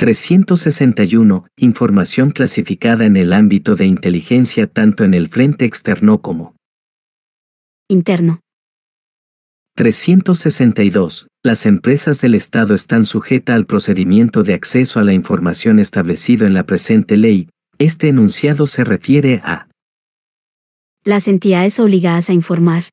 361. Información clasificada en el ámbito de inteligencia tanto en el frente externo como interno. 362. Las empresas del Estado están sujetas al procedimiento de acceso a la información establecido en la presente ley. Este enunciado se refiere a Las entidades obligadas a informar.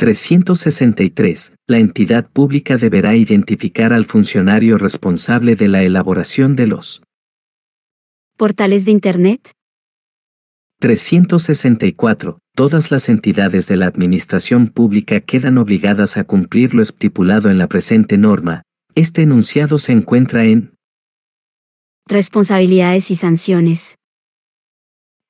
363. La entidad pública deberá identificar al funcionario responsable de la elaboración de los Portales de Internet. 364. Todas las entidades de la administración pública quedan obligadas a cumplir lo estipulado en la presente norma. Este enunciado se encuentra en Responsabilidades y sanciones.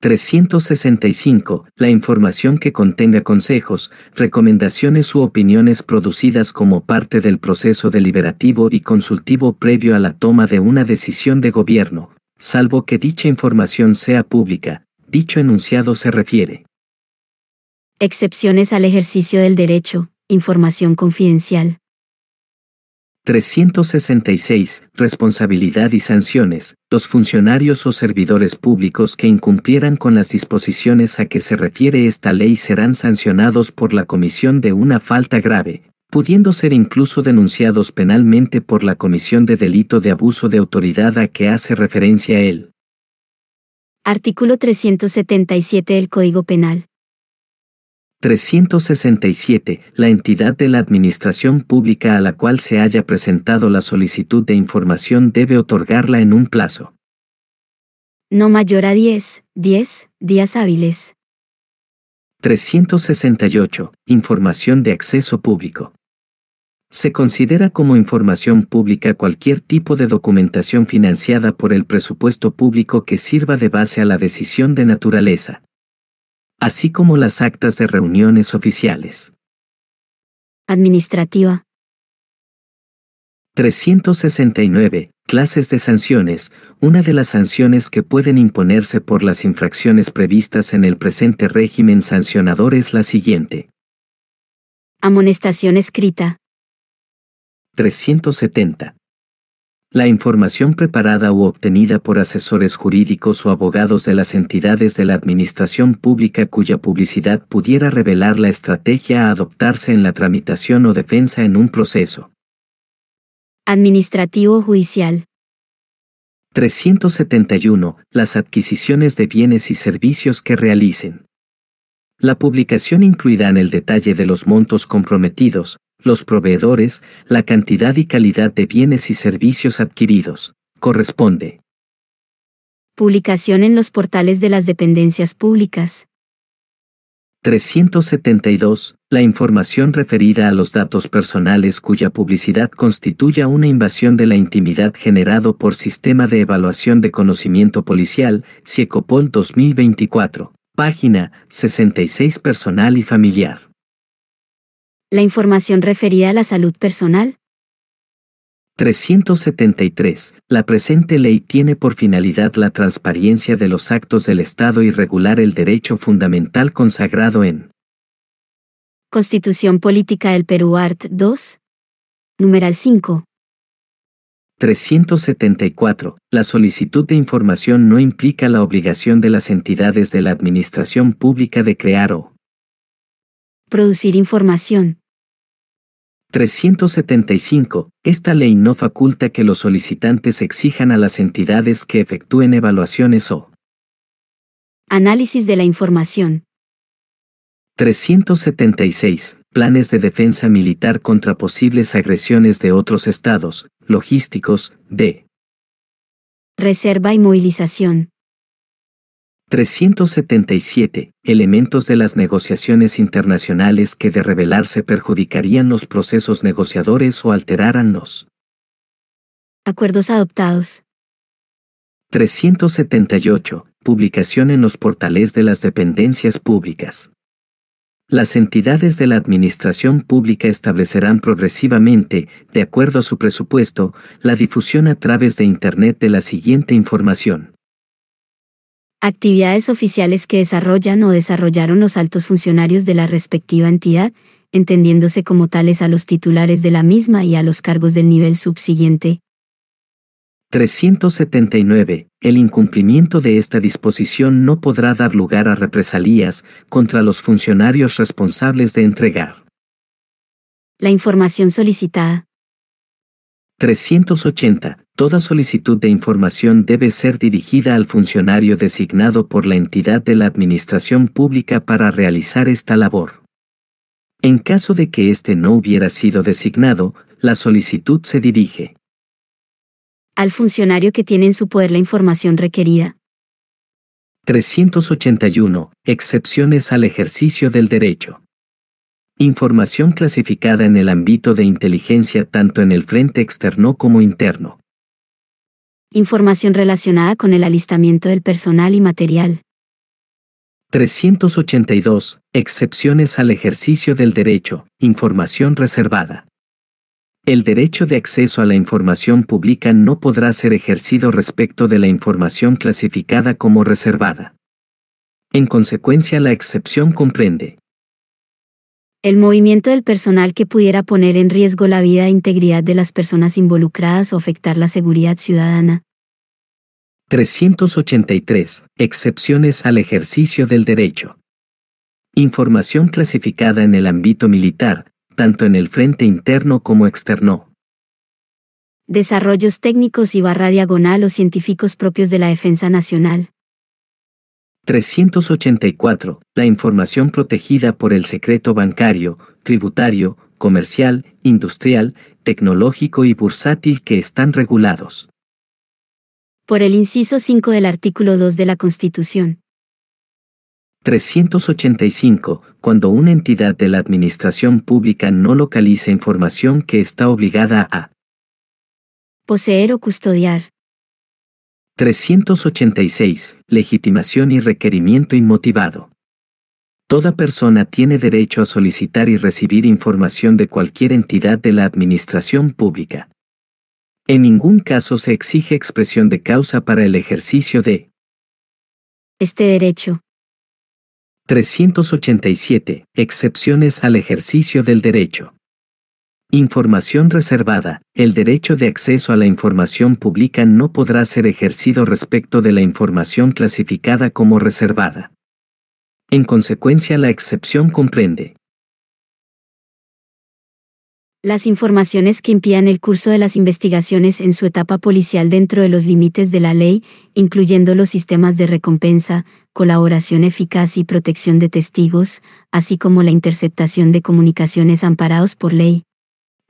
365. La información que contenga consejos, recomendaciones u opiniones producidas como parte del proceso deliberativo y consultivo previo a la toma de una decisión de gobierno, salvo que dicha información sea pública, dicho enunciado se refiere. Excepciones al ejercicio del derecho, información confidencial. 366. Responsabilidad y sanciones. Los funcionarios o servidores públicos que incumplieran con las disposiciones a que se refiere esta ley serán sancionados por la comisión de una falta grave, pudiendo ser incluso denunciados penalmente por la comisión de delito de abuso de autoridad a que hace referencia él. Artículo 377 del Código Penal. 367. La entidad de la administración pública a la cual se haya presentado la solicitud de información debe otorgarla en un plazo. No mayor a 10, 10 días hábiles. 368. Información de acceso público. Se considera como información pública cualquier tipo de documentación financiada por el presupuesto público que sirva de base a la decisión de naturaleza, así como las actas de reuniones oficiales. Administrativa. 369. Clases de sanciones. Una de las sanciones que pueden imponerse por las infracciones previstas en el presente régimen sancionador es la siguiente. Amonestación escrita. 370. La información preparada u obtenida por asesores jurídicos o abogados de las entidades de la administración pública cuya publicidad pudiera revelar la estrategia a adoptarse en la tramitación o defensa en un proceso. Administrativo judicial. 371. Las adquisiciones de bienes y servicios que realicen. La publicación incluirá en el detalle de los montos comprometidos, los proveedores, la cantidad y calidad de bienes y servicios adquiridos. Corresponde. Publicación en los portales de las dependencias públicas. 372. La información referida a los datos personales cuya publicidad constituya una invasión de la intimidad generado por Sistema de Evaluación de Conocimiento Policial, CIECOPOL 2024. Página 66 Personal y Familiar. La información referida a la salud personal. 373. La presente ley tiene por finalidad la transparencia de los actos del Estado y regular el derecho fundamental consagrado en Constitución Política del Perú Art 2. Numeral 5. 374. La solicitud de información no implica la obligación de las entidades de la administración pública de crear o producir información. 375. Esta ley no faculta que los solicitantes exijan a las entidades que efectúen evaluaciones o análisis de la información. 376. Planes de defensa militar contra posibles agresiones de otros estados, logísticos, de reserva y movilización. 377. Elementos de las negociaciones internacionales que de revelarse perjudicarían los procesos negociadores o alteraran los acuerdos adoptados. 378. Publicación en los portales de las dependencias públicas. Las entidades de la administración pública establecerán progresivamente, de acuerdo a su presupuesto, la difusión a través de Internet de la siguiente información. Actividades oficiales que desarrollan o desarrollaron los altos funcionarios de la respectiva entidad, entendiéndose como tales a los titulares de la misma y a los cargos del nivel subsiguiente, 379. El incumplimiento de esta disposición no podrá dar lugar a represalias contra los funcionarios responsables de entregar. La información solicitada. 380. Toda solicitud de información debe ser dirigida al funcionario designado por la entidad de la Administración Pública para realizar esta labor. En caso de que éste no hubiera sido designado, la solicitud se dirige al funcionario que tiene en su poder la información requerida. 381. Excepciones al ejercicio del derecho. Información clasificada en el ámbito de inteligencia tanto en el frente externo como interno. Información relacionada con el alistamiento del personal y material. 382. Excepciones al ejercicio del derecho. Información reservada. El derecho de acceso a la información pública no podrá ser ejercido respecto de la información clasificada como reservada. En consecuencia, la excepción comprende el movimiento del personal que pudiera poner en riesgo la vida e integridad de las personas involucradas o afectar la seguridad ciudadana. 383. Excepciones al ejercicio del derecho. Información clasificada en el ámbito militar, tanto en el frente interno como externo. Desarrollos técnicos y barra diagonal o científicos propios de la defensa nacional. 384. La información protegida por el secreto bancario, tributario, comercial, industrial, tecnológico y bursátil que están regulados. Por el inciso 5 del artículo 2 de la Constitución. 385. Cuando una entidad de la administración pública no localiza información que está obligada a poseer o custodiar. 386. Legitimación y requerimiento inmotivado. Toda persona tiene derecho a solicitar y recibir información de cualquier entidad de la administración pública. En ningún caso se exige expresión de causa para el ejercicio de este derecho. 387. Excepciones al ejercicio del derecho. Información reservada. El derecho de acceso a la información pública no podrá ser ejercido respecto de la información clasificada como reservada. En consecuencia, la excepción comprende las informaciones que impidan el curso de las investigaciones en su etapa policial dentro de los límites de la ley, incluyendo los sistemas de recompensa, colaboración eficaz y protección de testigos, así como la interceptación de comunicaciones amparados por ley.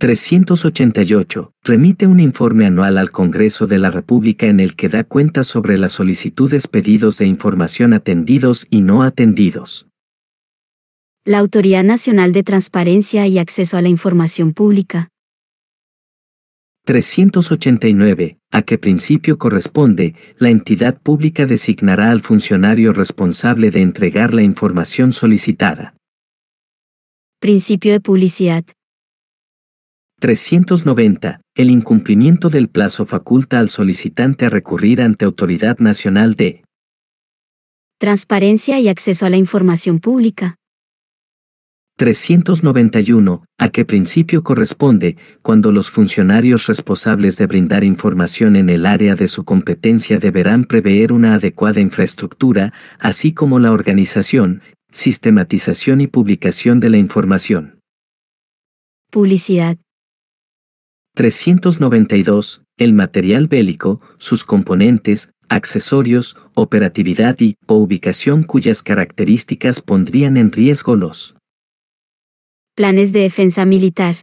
388. Remite un informe anual al Congreso de la República en el que da cuenta sobre las solicitudes pedidos de información atendidos y no atendidos. La Autoridad Nacional de Transparencia y Acceso a la Información Pública. 389. A qué principio corresponde, la entidad pública designará al funcionario responsable de entregar la información solicitada. Principio de publicidad. 390. El incumplimiento del plazo faculta al solicitante a recurrir ante Autoridad Nacional de Transparencia y Acceso a la Información Pública. 391, a qué principio corresponde, cuando los funcionarios responsables de brindar información en el área de su competencia deberán prever una adecuada infraestructura, así como la organización, sistematización y publicación de la información. Publicidad. 392. El material bélico, sus componentes, accesorios, operatividad y o ubicación cuyas características pondrían en riesgo los Planes de defensa militar.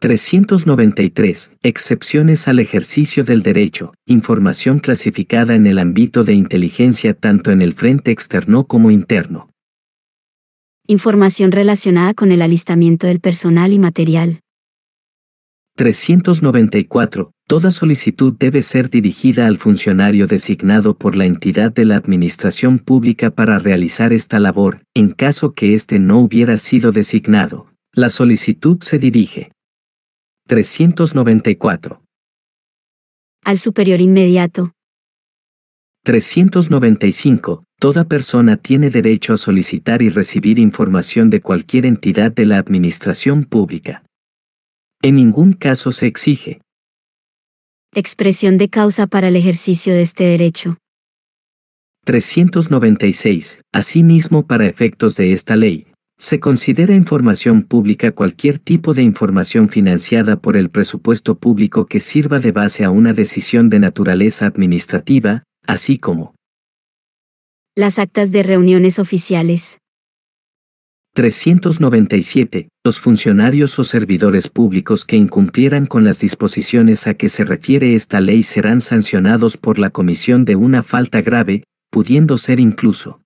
393. Excepciones al ejercicio del derecho. Información clasificada en el ámbito de inteligencia tanto en el frente externo como interno. Información relacionada con el alistamiento del personal y material. 394. Toda solicitud debe ser dirigida al funcionario designado por la entidad de la Administración Pública para realizar esta labor, en caso que éste no hubiera sido designado. La solicitud se dirige. 394. Al superior inmediato. 395. Toda persona tiene derecho a solicitar y recibir información de cualquier entidad de la Administración Pública. En ningún caso se exige, Expresión de causa para el ejercicio de este derecho. 396. Asimismo, para efectos de esta ley, se considera información pública cualquier tipo de información financiada por el presupuesto público que sirva de base a una decisión de naturaleza administrativa, así como las actas de reuniones oficiales. 397. Los funcionarios o servidores públicos que incumplieran con las disposiciones a que se refiere esta ley serán sancionados por la comisión de una falta grave, pudiendo ser incluso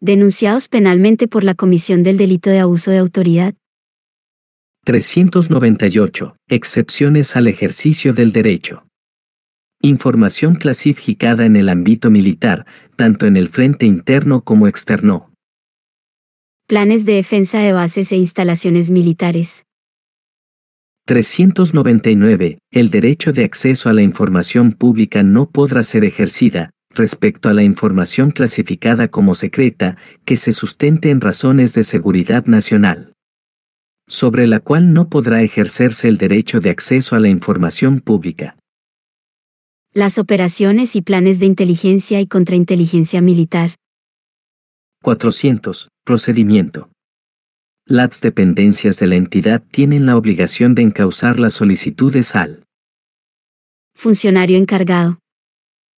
denunciados penalmente por la comisión del delito de abuso de autoridad. 398. Excepciones al ejercicio del derecho. Información clasificada en el ámbito militar, tanto en el frente interno como externo. Planes de defensa de bases e instalaciones militares. 399. El derecho de acceso a la información pública no podrá ser ejercida, respecto a la información clasificada como secreta, que se sustente en razones de seguridad nacional, sobre la cual no podrá ejercerse el derecho de acceso a la información pública. Las operaciones y planes de inteligencia y contrainteligencia militar. 400. Procedimiento. Las dependencias de la entidad tienen la obligación de encauzar las solicitudes al funcionario encargado